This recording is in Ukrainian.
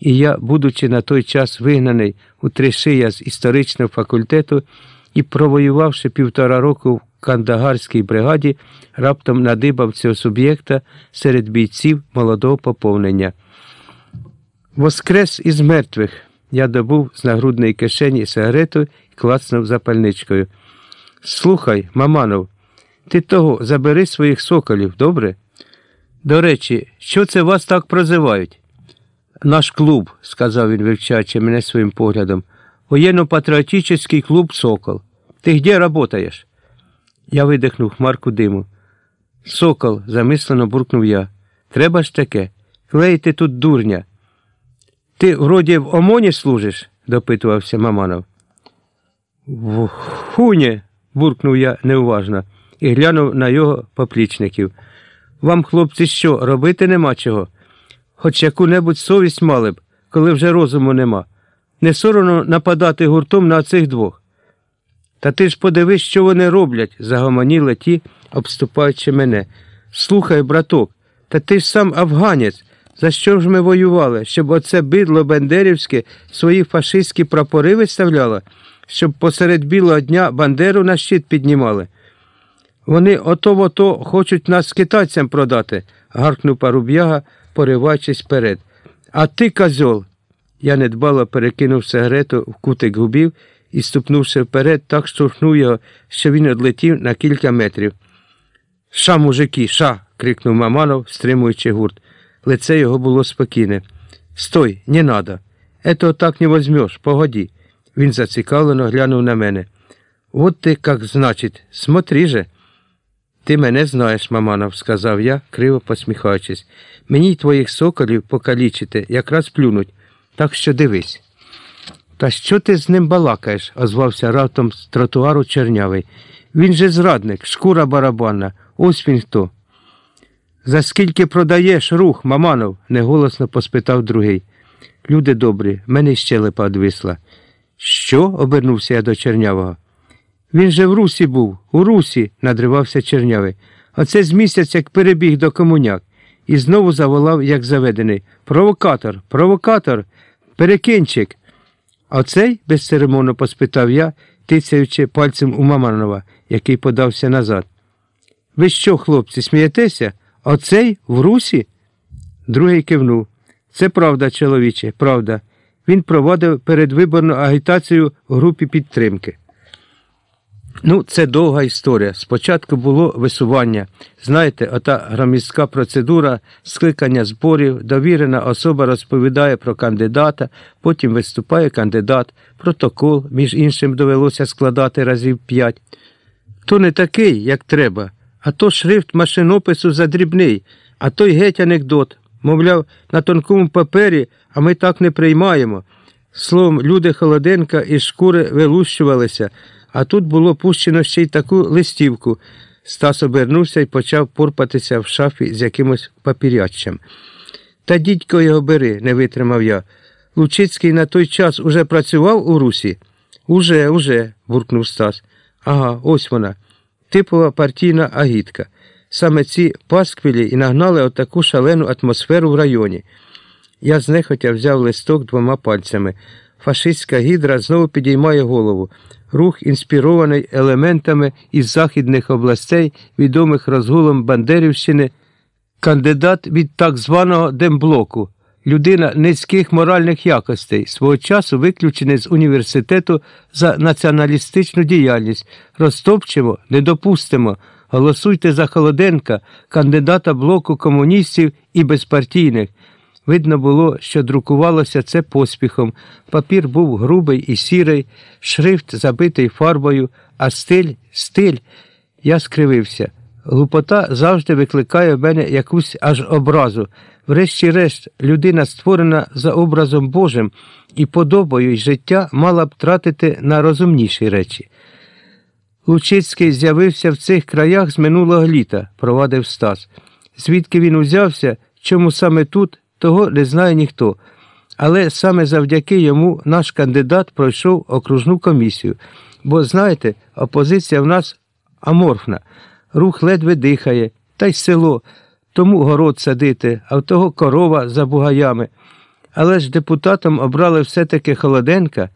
І я, будучи на той час вигнаний у Тришия з історичного факультету і провоювавши півтора року в Кандагарській бригаді, раптом надибав цього суб'єкта серед бійців молодого поповнення. Воскрес із мертвих я добув з нагрудної кишені сигарету і клацнув запальничкою. Слухай, Маманов, ти того забери своїх соколів, добре? До речі, що це вас так прозивають? Наш клуб, сказав він, вивчаючи мене своїм поглядом. Воєнно-патріотичний клуб Сокол. Ти де работаєш? Я видихнув хмарку диму. Сокол, замислено буркнув я. Треба ж таке. Клеїти тут дурня. Ти вроді в ОМОНі служиш? допитувався Маманов. В хуні, буркнув я неуважно і глянув на його поплічників. Вам, хлопці, що, робити нема чого? Хоч яку-небудь совість мали б, коли вже розуму нема. Не соромно нападати гуртом на цих двох. Та ти ж подивись, що вони роблять, загомоніли ті, обступаючи мене. Слухай, браток, та ти ж сам афганець. За що ж ми воювали? Щоб оце бидло бендерівське свої фашистські прапори виставляло, щоб посеред білого дня бандеру на щит піднімали. Вони ото ото хочуть нас китайцям продати, гаркнув паруб'яга, пориваючись вперед. А ти, козьол. Я недбало перекинув сигарету в кутик губів і, ступнувши вперед, так штовхнув його, що він одлетів на кілька метрів. Ша, мужики, ша. крикнув Маманов, стримуючи гурт. Лице його було спокійне. Стой, не надо. Ето так не возьмешь, погоди. Він зацікавлено глянув на мене. От ти як значить, смотри же. Ти мене знаєш, Маманов, сказав я, криво посміхаючись. Мені й твоїх соколів покалічити, якраз плюнуть. Так що дивись. Та що ти з ним балакаєш? озвався раптом з тротуару чернявий. Він же зрадник, шкура барабанна. Ось він хто. За скільки продаєш рух, Маманов? неголосно поспитав другий. Люди добрі, мене щелепа одвисла. Що? обернувся я до чернявого. Він же в русі був, у русі, надривався чернявий. Оце з місяць як перебіг до комуняк і знову заволав, як заведений. Провокатор, провокатор, перекинчик. А цей, безцеремонно поспитав я, тицяючи пальцем у Маманова, який подався назад. Ви що, хлопці, смієтеся? Оцей в русі? Другий кивнув. Це правда, чоловіче, правда. Він проводив передвиборну агітацію в групі підтримки. Ну, це довга історія. Спочатку було висування. Знаєте, ота громіська процедура, скликання зборів, довірена особа розповідає про кандидата, потім виступає кандидат, протокол, між іншим довелося складати разів п'ять. То не такий, як треба, а то шрифт машинопису задрібний, а той геть анекдот. Мовляв, на тонкому папері, а ми так не приймаємо. Словом, люди холоденка із шкури вилущувалися. А тут було пущено ще й таку листівку. Стас обернувся і почав порпатися в шафі з якимось папіряччям. Та дідько його бери, не витримав я. Лучицький на той час уже працював у русі? Уже, уже, буркнув Стас. Ага, ось вона. Типова партійна агітка. Саме ці пасквілі і нагнали отаку шалену атмосферу в районі. Я знехотя взяв листок двома пальцями. Фашистська гідра знову підіймає голову. Рух інспірований елементами із західних областей, відомих розгулом Бандерівщини, кандидат від так званого демблоку, людина низьких моральних якостей, свого часу виключений з університету за націоналістичну діяльність. Розтопчемо, не допустимо. Голосуйте за Холоденка, кандидата блоку комуністів і безпартійних. Видно було, що друкувалося це поспіхом. Папір був грубий і сірий, шрифт забитий фарбою, а стиль стиль. Я скривився. Глупота завжди викликає в мене якусь аж образу. Врешті-решт, людина, створена за образом Божим і подобою й життя, мала б тратити на розумніші речі. Лучицький з'явився в цих краях з минулого літа, провадив Стас. Звідки він узявся, чому саме тут? Того не знає ніхто. Але саме завдяки йому наш кандидат пройшов окружну комісію. Бо, знаєте, опозиція в нас аморфна, рух ледве дихає, та й село, тому город садити, а в того корова за бугаями. Але ж депутатом обрали все-таки Холоденка,